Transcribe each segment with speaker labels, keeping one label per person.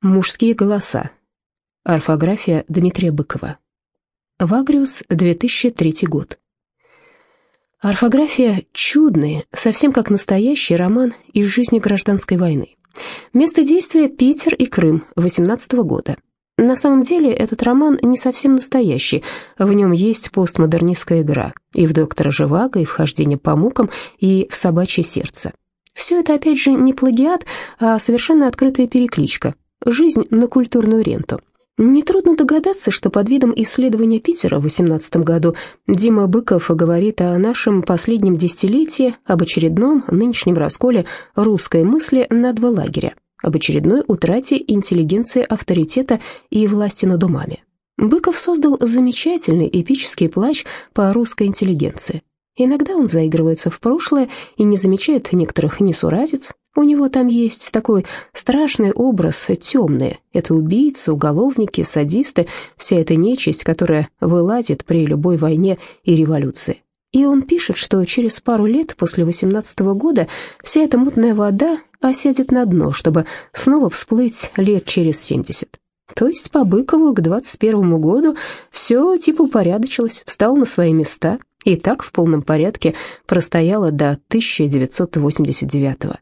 Speaker 1: Мужские голоса. Орфография Дмитрия Быкова. Вагриус, 2003 год. Орфография чудный, совсем как настоящий роман из жизни гражданской войны. Место действия – Питер и Крым, 18 -го года. На самом деле этот роман не совсем настоящий, в нем есть постмодернистская игра, и в «Доктора Живаго», и в «Хождение по мукам», и в «Собачье сердце». Все это, опять же, не плагиат, а совершенно открытая перекличка. Жизнь на культурную ренту. Нетрудно догадаться, что под видом исследования Питера в 18 году Дима Быков говорит о нашем последнем десятилетии, об очередном нынешнем расколе русской мысли на два лагеря об очередной утрате интеллигенции авторитета и власти над умами. Быков создал замечательный эпический плач по русской интеллигенции. Иногда он заигрывается в прошлое и не замечает некоторых несуразиц. У него там есть такой страшный образ темные. Это убийцы, уголовники, садисты, вся эта нечисть, которая вылазит при любой войне и революции. И он пишет, что через пару лет после 18 -го года вся эта мутная вода осядет на дно, чтобы снова всплыть лет через 70. То есть по Быкову к 21 году все типа упорядочилось, встало на свои места и так в полном порядке простояло до 1989 -го.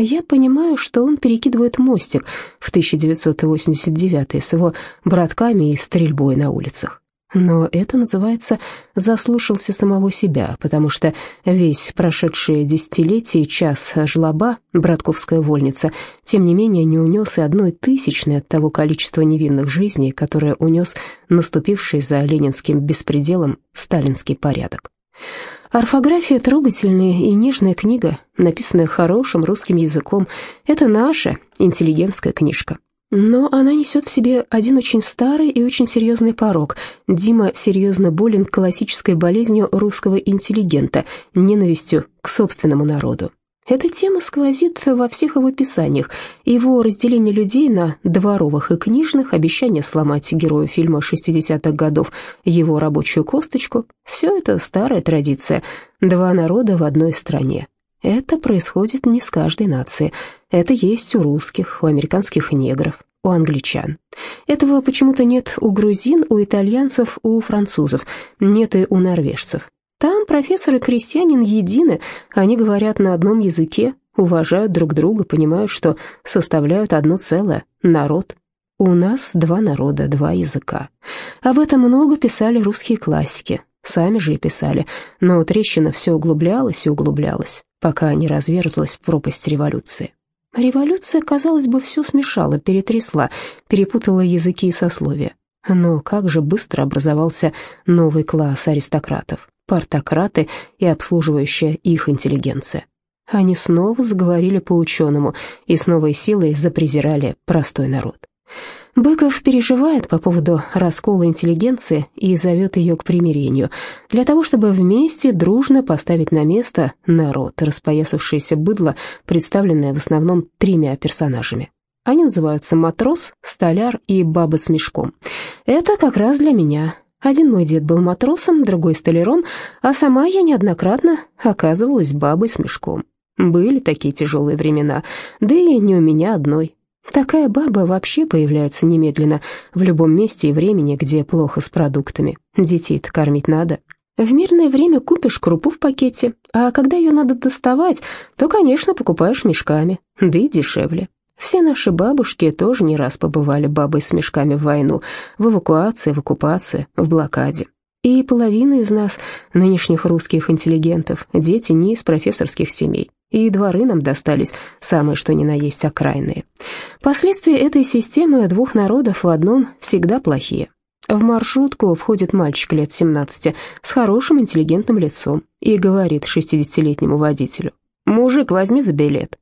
Speaker 1: Я понимаю, что он перекидывает мостик в 1989 с его братками и стрельбой на улицах. Но это называется «заслушался самого себя», потому что весь прошедшие десятилетия час жлоба, братковская вольница, тем не менее не унес и одной тысячной от того количества невинных жизней, которое унес наступивший за ленинским беспределом сталинский порядок. Орфография трогательная и нежная книга, написанная хорошим русским языком. Это наша интеллигентская книжка. Но она несет в себе один очень старый и очень серьезный порог. Дима серьезно болен классической болезнью русского интеллигента, ненавистью к собственному народу. Эта тема сквозит во всех его писаниях. Его разделение людей на дворовых и книжных, обещание сломать героя фильма 60-х годов, его рабочую косточку – все это старая традиция. Два народа в одной стране. Это происходит не с каждой нацией. Это есть у русских, у американских негров, у англичан. Этого почему-то нет у грузин, у итальянцев, у французов, нет и у норвежцев. Там профессор и крестьянин едины, они говорят на одном языке, уважают друг друга, понимают, что составляют одно целое – народ. У нас два народа, два языка. Об этом много писали русские классики, сами же и писали, но трещина все углублялась и углублялась пока не разверзлась пропасть революции. Революция, казалось бы, все смешала, перетрясла, перепутала языки и сословия. Но как же быстро образовался новый класс аристократов, партократы и обслуживающая их интеллигенция. Они снова заговорили по-ученому и с новой силой запрезирали простой народ. Быков переживает по поводу раскола интеллигенции и зовет ее к примирению, для того, чтобы вместе дружно поставить на место народ, распоясавшееся быдло, представленное в основном тремя персонажами. Они называются матрос, столяр и баба с мешком. Это как раз для меня. Один мой дед был матросом, другой столяром, а сама я неоднократно оказывалась бабой с мешком. Были такие тяжелые времена, да и не у меня одной. Такая баба вообще появляется немедленно в любом месте и времени, где плохо с продуктами. Детей-то кормить надо. В мирное время купишь крупу в пакете, а когда ее надо доставать, то, конечно, покупаешь мешками, да и дешевле. Все наши бабушки тоже не раз побывали бабой с мешками в войну, в эвакуации, в оккупации, в блокаде. И половина из нас, нынешних русских интеллигентов, дети не из профессорских семей и дворы нам достались самые что ни на есть окраинные. Последствия этой системы двух народов в одном всегда плохие. В маршрутку входит мальчик лет 17 с хорошим интеллигентным лицом и говорит 60-летнему водителю, «Мужик, возьми за билет».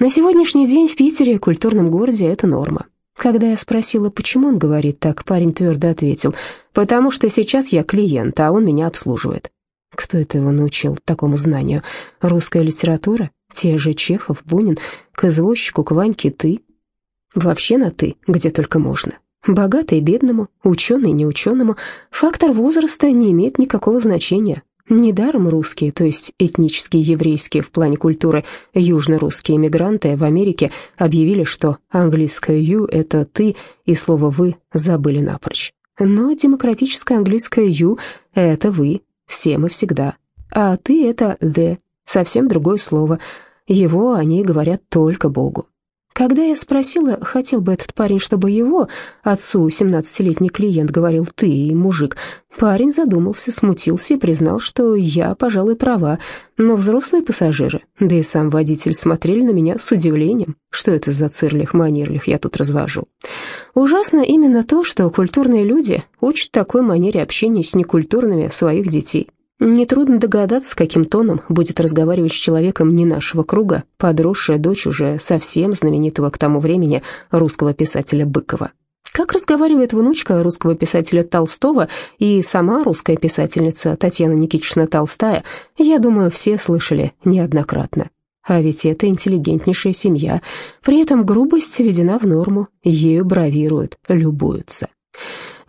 Speaker 1: На сегодняшний день в Питере, культурном городе, это норма. Когда я спросила, почему он говорит так, парень твердо ответил, «Потому что сейчас я клиент, а он меня обслуживает». Кто это его научил такому знанию? Русская литература? Те же Чехов, Бунин, к извозчику, к Ваньке ты? Вообще на «ты», где только можно. Богатый бедному, ученый неученому, фактор возраста не имеет никакого значения. Недаром русские, то есть этнически еврейские в плане культуры, южно-русские эмигранты в Америке объявили, что английское «you» — это «ты», и слово «вы» забыли напрочь. Но демократическое английское «you» — это «вы», всем и всегда. А «ты» — это «the», совсем другое слово. Его они говорят только Богу. Когда я спросила, хотел бы этот парень, чтобы его, отцу 17-летний клиент, говорил «ты» и «мужик», парень задумался, смутился и признал, что я, пожалуй, права, но взрослые пассажиры, да и сам водитель смотрели на меня с удивлением, что это за цирлих-манирлих я тут развожу. Ужасно именно то, что культурные люди учат такой манере общения с некультурными своих детей. Нетрудно догадаться, каким тоном будет разговаривать с человеком не нашего круга, подросшая дочь уже совсем знаменитого к тому времени русского писателя Быкова. Как разговаривает внучка русского писателя Толстого и сама русская писательница Татьяна Никитична Толстая, я думаю, все слышали неоднократно. А ведь это интеллигентнейшая семья, при этом грубость введена в норму, ею бравируют, любуются.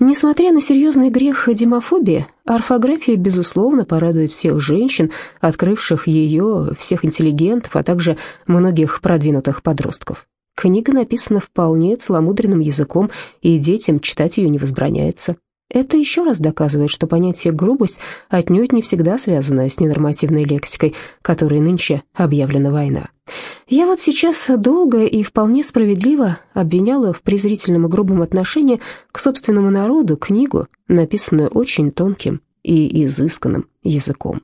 Speaker 1: Несмотря на серьезный грех демофобии, орфография, безусловно, порадует всех женщин, открывших ее, всех интеллигентов, а также многих продвинутых подростков. Книга написана вполне целомудренным языком, и детям читать ее не возбраняется. Это еще раз доказывает, что понятие «грубость» отнюдь не всегда связано с ненормативной лексикой, которой нынче объявлена война. Я вот сейчас долго и вполне справедливо обвиняла в презрительном и грубом отношении к собственному народу книгу, написанную очень тонким и изысканным языком.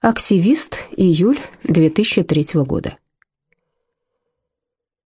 Speaker 1: Активист, июль 2003 года.